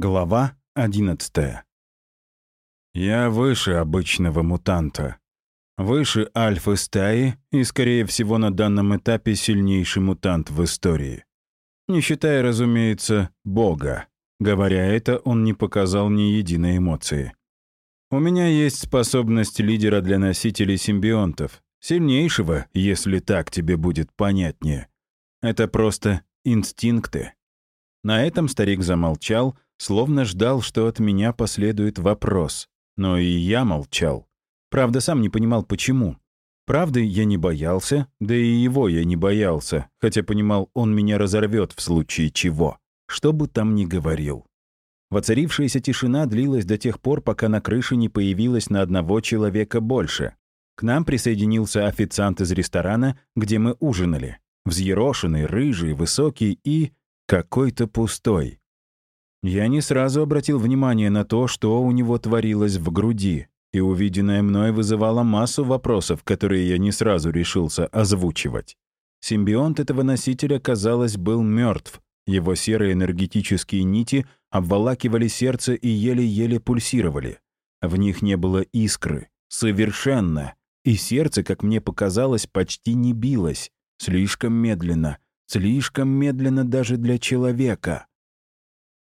Глава 11 Я выше обычного мутанта. Выше альфы стаи и, скорее всего, на данном этапе сильнейший мутант в истории. Не считая, разумеется, Бога. Говоря это, он не показал ни единой эмоции. У меня есть способность лидера для носителей симбионтов. Сильнейшего, если так тебе будет понятнее. Это просто инстинкты. На этом старик замолчал, словно ждал, что от меня последует вопрос. Но и я молчал. Правда, сам не понимал, почему. Правды я не боялся, да и его я не боялся, хотя понимал, он меня разорвет в случае чего, что бы там ни говорил. Воцарившаяся тишина длилась до тех пор, пока на крыше не появилось на одного человека больше. К нам присоединился официант из ресторана, где мы ужинали. Взъерошенный, рыжий, высокий и... какой-то пустой. Я не сразу обратил внимание на то, что у него творилось в груди, и увиденное мной вызывало массу вопросов, которые я не сразу решился озвучивать. Симбионт этого носителя, казалось, был мертв. Его серые энергетические нити обволакивали сердце и еле-еле пульсировали. В них не было искры. Совершенно. И сердце, как мне показалось, почти не билось. Слишком медленно. Слишком медленно даже для человека.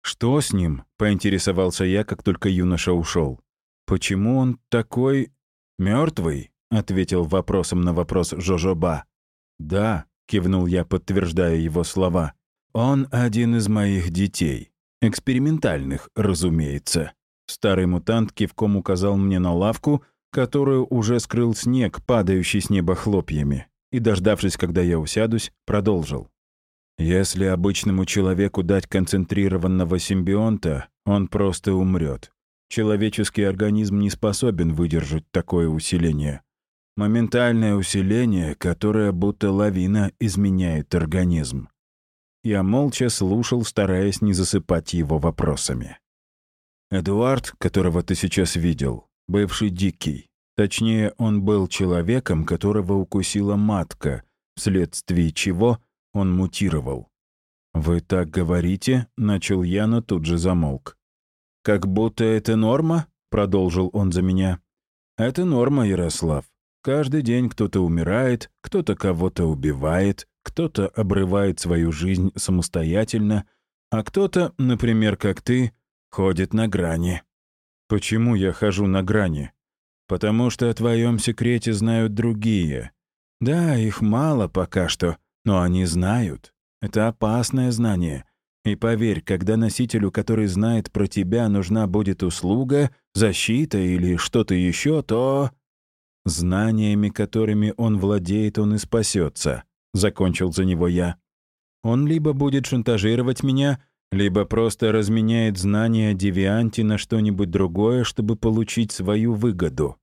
«Что с ним?» — поинтересовался я, как только юноша ушел. «Почему он такой... мертвый?» — ответил вопросом на вопрос Жожоба. «Да», — кивнул я, подтверждая его слова. «Он один из моих детей. Экспериментальных, разумеется». Старый мутант кивком указал мне на лавку, которую уже скрыл снег, падающий с неба хлопьями, и, дождавшись, когда я усядусь, продолжил. Если обычному человеку дать концентрированного симбионта, он просто умрет. Человеческий организм не способен выдержать такое усиление. Моментальное усиление, которое будто лавина изменяет организм. Я молча слушал, стараясь не засыпать его вопросами. Эдуард, которого ты сейчас видел, бывший дикий. Точнее, он был человеком, которого укусила матка, вследствие чего — он мутировал. «Вы так говорите?» — начал я, но тут же замолк. «Как будто это норма?» — продолжил он за меня. «Это норма, Ярослав. Каждый день кто-то умирает, кто-то кого-то убивает, кто-то обрывает свою жизнь самостоятельно, а кто-то, например, как ты, ходит на грани». «Почему я хожу на грани?» «Потому что о твоем секрете знают другие. Да, их мало пока что, но они знают. Это опасное знание. И поверь, когда носителю, который знает про тебя, нужна будет услуга, защита или что-то еще, то... Знаниями, которыми он владеет, он и спасется. Закончил за него я. Он либо будет шантажировать меня, либо просто разменяет знания о девианте на что-нибудь другое, чтобы получить свою выгоду.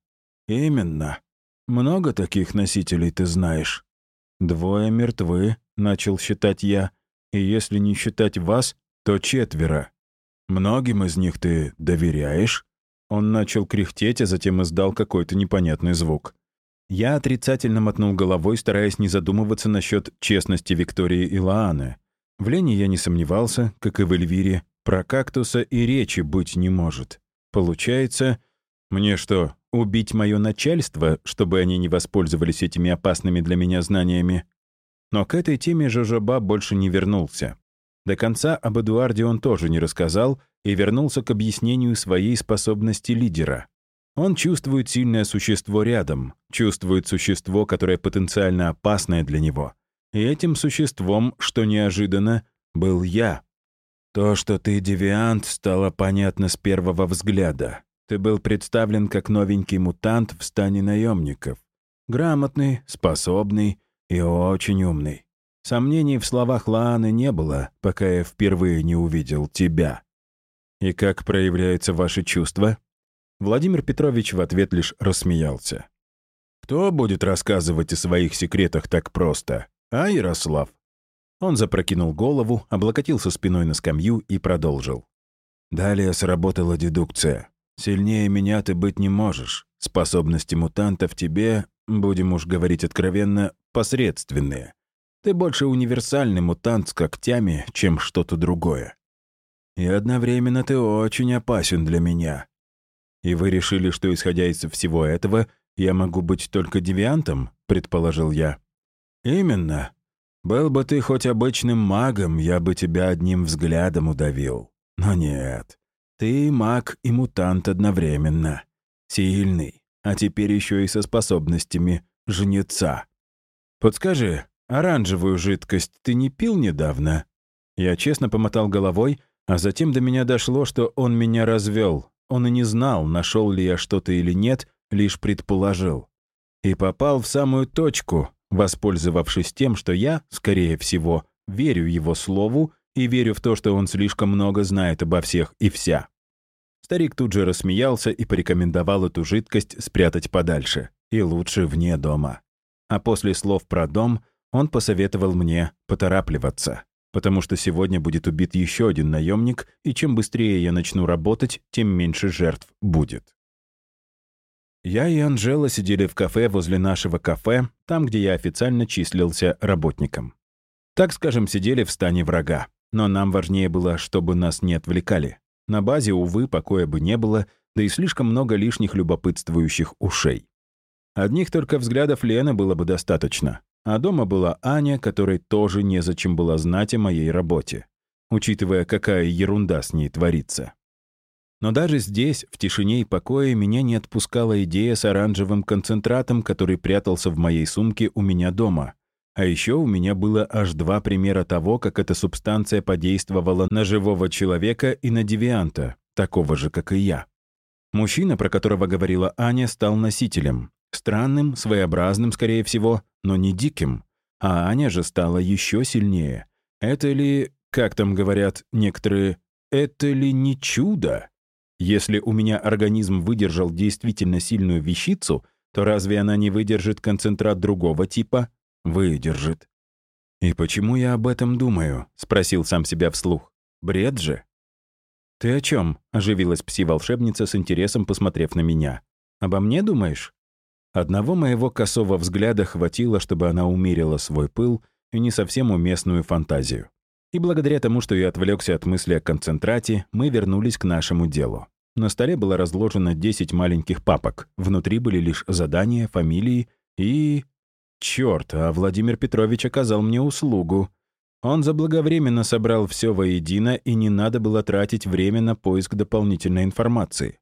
Именно. Много таких носителей ты знаешь. «Двое мертвы», — начал считать я, «и если не считать вас, то четверо. Многим из них ты доверяешь?» Он начал кряхтеть, а затем издал какой-то непонятный звук. Я отрицательно мотнул головой, стараясь не задумываться насчет честности Виктории и Лааны. В Лене я не сомневался, как и в Эльвире. Про кактуса и речи быть не может. Получается, мне что, Убить мое начальство, чтобы они не воспользовались этими опасными для меня знаниями. Но к этой теме Жожоба больше не вернулся. До конца об Эдуарде он тоже не рассказал и вернулся к объяснению своей способности лидера. Он чувствует сильное существо рядом, чувствует существо, которое потенциально опасное для него. И этим существом, что неожиданно, был я. То, что ты девиант, стало понятно с первого взгляда. Ты был представлен как новенький мутант в стане наемников. Грамотный, способный и очень умный. Сомнений в словах Лааны не было, пока я впервые не увидел тебя. И как проявляются ваши чувства? Владимир Петрович в ответ лишь рассмеялся. Кто будет рассказывать о своих секретах так просто? А, Ярослав? Он запрокинул голову, облокотился спиной на скамью и продолжил. Далее сработала дедукция. Сильнее меня ты быть не можешь. Способности мутанта в тебе, будем уж говорить откровенно, посредственные. Ты больше универсальный мутант с когтями, чем что-то другое. и одновременно ты очень опасен для меня. И вы решили, что, исходя из всего этого, я могу быть только девиантом?» — предположил я. «Именно. Был бы ты хоть обычным магом, я бы тебя одним взглядом удавил. Но нет. Ты маг и мутант одновременно. Сильный, а теперь еще и со способностями жнеца. Подскажи, оранжевую жидкость ты не пил недавно?» Я честно помотал головой, а затем до меня дошло, что он меня развел. Он и не знал, нашел ли я что-то или нет, лишь предположил. И попал в самую точку, воспользовавшись тем, что я, скорее всего, верю его слову и верю в то, что он слишком много знает обо всех и вся. Старик тут же рассмеялся и порекомендовал эту жидкость спрятать подальше, и лучше вне дома. А после слов про дом он посоветовал мне поторапливаться, потому что сегодня будет убит еще один наемник, и чем быстрее я начну работать, тем меньше жертв будет. Я и Анжела сидели в кафе возле нашего кафе, там, где я официально числился работником. Так скажем, сидели в стане врага. Но нам важнее было, чтобы нас не отвлекали. На базе, увы, покоя бы не было, да и слишком много лишних любопытствующих ушей. Одних только взглядов Лены было бы достаточно. А дома была Аня, которой тоже незачем было знать о моей работе, учитывая, какая ерунда с ней творится. Но даже здесь, в тишине и покое, меня не отпускала идея с оранжевым концентратом, который прятался в моей сумке у меня дома. А еще у меня было аж два примера того, как эта субстанция подействовала на живого человека и на девианта, такого же, как и я. Мужчина, про которого говорила Аня, стал носителем. Странным, своеобразным, скорее всего, но не диким. А Аня же стала еще сильнее. Это ли, как там говорят некоторые, это ли не чудо? Если у меня организм выдержал действительно сильную вещицу, то разве она не выдержит концентрат другого типа? Выдержит. «И почему я об этом думаю?» — спросил сам себя вслух. «Бред же?» «Ты о чем? оживилась пси-волшебница с интересом, посмотрев на меня. «Обо мне думаешь?» Одного моего косого взгляда хватило, чтобы она умерила свой пыл и не совсем уместную фантазию. И благодаря тому, что я отвлекся от мысли о концентрате, мы вернулись к нашему делу. На столе было разложено 10 маленьких папок. Внутри были лишь задания, фамилии и... Черт, а Владимир Петрович оказал мне услугу. Он заблаговременно собрал все воедино, и не надо было тратить время на поиск дополнительной информации.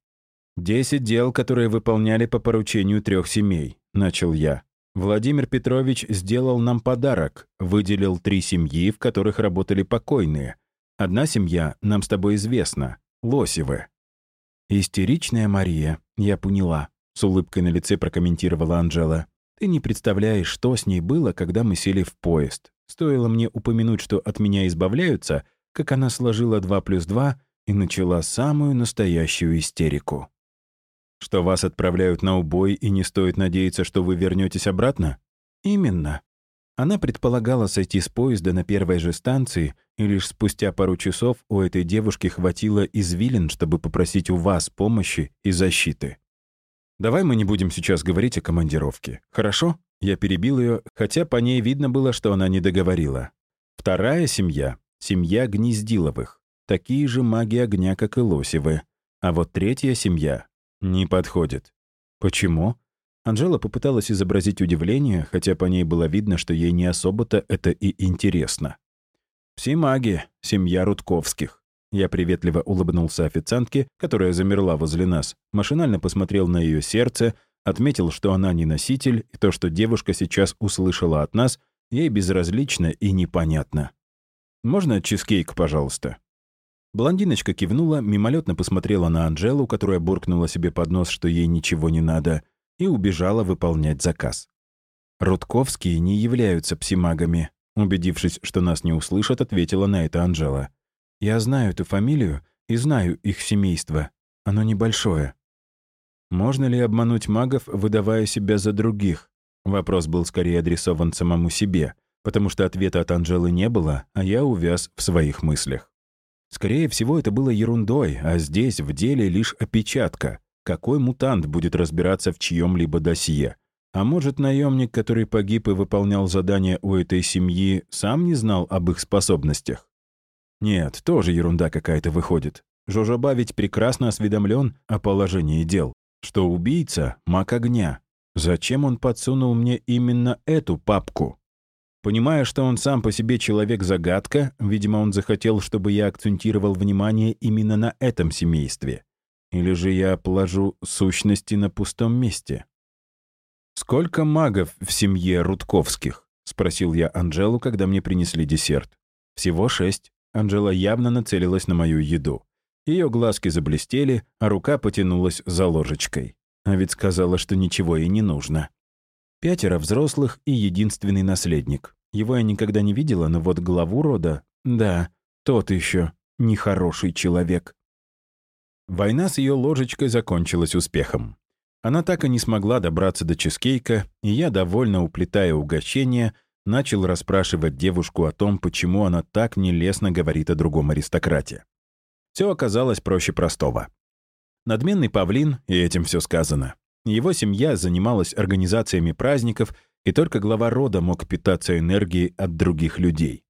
«Десять дел, которые выполняли по поручению трех семей», — начал я. Владимир Петрович сделал нам подарок, выделил три семьи, в которых работали покойные. Одна семья нам с тобой известна — Лосевы. «Истеричная Мария, я поняла», — с улыбкой на лице прокомментировала Анжела. «Ты не представляешь, что с ней было, когда мы сели в поезд. Стоило мне упомянуть, что от меня избавляются, как она сложила два плюс два и начала самую настоящую истерику». Что вас отправляют на убой и не стоит надеяться, что вы вернетесь обратно? Именно. Она предполагала сойти с поезда на первой же станции, и лишь спустя пару часов у этой девушки хватило извилин, чтобы попросить у вас помощи и защиты. «Давай мы не будем сейчас говорить о командировке, хорошо?» Я перебил ее, хотя по ней видно было, что она не договорила. Вторая семья — семья Гнездиловых. Такие же маги огня, как и Лосевы. А вот третья семья «Не подходит». «Почему?» Анжела попыталась изобразить удивление, хотя по ней было видно, что ей не особо-то это и интересно. «Все маги, семья Рудковских». Я приветливо улыбнулся официантке, которая замерла возле нас, машинально посмотрел на ее сердце, отметил, что она не носитель, и то, что девушка сейчас услышала от нас, ей безразлично и непонятно. «Можно чизкейк, пожалуйста?» Блондиночка кивнула, мимолетно посмотрела на Анжелу, которая буркнула себе под нос, что ей ничего не надо, и убежала выполнять заказ. «Рудковские не являются псимагами», убедившись, что нас не услышат, ответила на это Анжела. «Я знаю эту фамилию и знаю их семейство. Оно небольшое». «Можно ли обмануть магов, выдавая себя за других?» Вопрос был скорее адресован самому себе, потому что ответа от Анжелы не было, а я увяз в своих мыслях. Скорее всего, это было ерундой, а здесь в деле лишь опечатка. Какой мутант будет разбираться в чьем-либо досье? А может, наемник, который погиб и выполнял задание у этой семьи, сам не знал об их способностях? Нет, тоже ерунда какая-то выходит. Жожоба ведь прекрасно осведомлен о положении дел, что убийца — маг огня. Зачем он подсунул мне именно эту папку? Понимая, что он сам по себе человек-загадка, видимо, он захотел, чтобы я акцентировал внимание именно на этом семействе. Или же я положу сущности на пустом месте? «Сколько магов в семье Рудковских?» — спросил я Анжелу, когда мне принесли десерт. «Всего шесть». Анжела явно нацелилась на мою еду. Ее глазки заблестели, а рука потянулась за ложечкой. А ведь сказала, что ничего ей не нужно. Пятеро взрослых и единственный наследник. Его я никогда не видела, но вот главу рода... Да, тот еще нехороший человек. Война с ее ложечкой закончилась успехом. Она так и не смогла добраться до чизкейка, и я, довольно уплетая угощение, начал расспрашивать девушку о том, почему она так нелестно говорит о другом аристократе. Все оказалось проще простого. Надменный павлин, и этим все сказано. Его семья занималась организациями праздников, и только глава рода мог питаться энергией от других людей.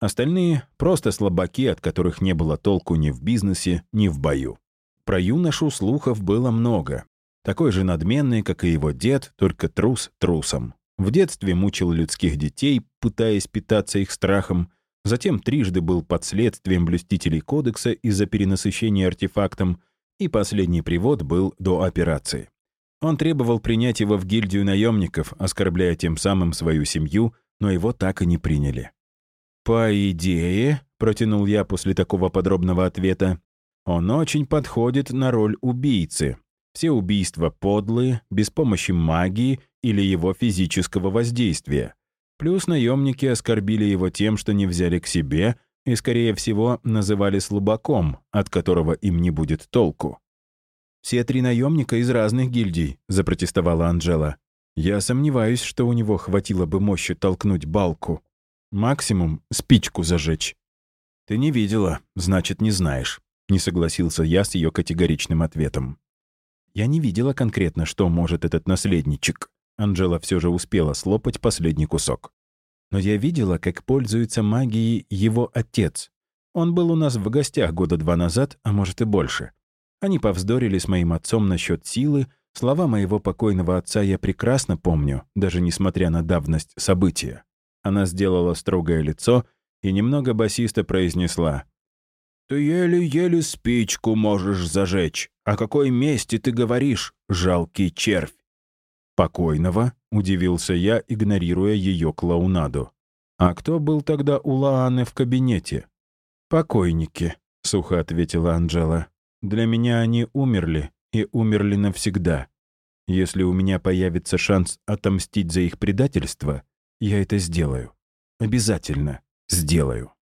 Остальные — просто слабаки, от которых не было толку ни в бизнесе, ни в бою. Про юношу слухов было много. Такой же надменный, как и его дед, только трус трусом. В детстве мучил людских детей, пытаясь питаться их страхом, Затем трижды был под следствием блюстителей кодекса из-за перенасыщения артефактом, и последний привод был до операции. Он требовал принять его в гильдию наемников, оскорбляя тем самым свою семью, но его так и не приняли. «По идее», — протянул я после такого подробного ответа, «он очень подходит на роль убийцы. Все убийства подлые, без помощи магии или его физического воздействия. Плюс наемники оскорбили его тем, что не взяли к себе и, скорее всего, называли слабаком, от которого им не будет толку. «Все три наемника из разных гильдий», — запротестовала Анжела. «Я сомневаюсь, что у него хватило бы мощи толкнуть балку. Максимум — спичку зажечь». «Ты не видела, значит, не знаешь», — не согласился я с ее категоричным ответом. «Я не видела конкретно, что может этот наследничек», Анжела все же успела слопать последний кусок. Но я видела, как пользуется магией его отец. Он был у нас в гостях года два назад, а может и больше. Они повздорили с моим отцом насчет силы. Слова моего покойного отца я прекрасно помню, даже несмотря на давность события. Она сделала строгое лицо и немного басисто произнесла. «Ты еле-еле спичку можешь зажечь. О какой месте ты говоришь, жалкий червь?» «Покойного?» — удивился я, игнорируя ее клоунаду. «А кто был тогда у Лааны в кабинете?» «Покойники», — сухо ответила Анжела. «Для меня они умерли, и умерли навсегда. Если у меня появится шанс отомстить за их предательство, я это сделаю. Обязательно сделаю».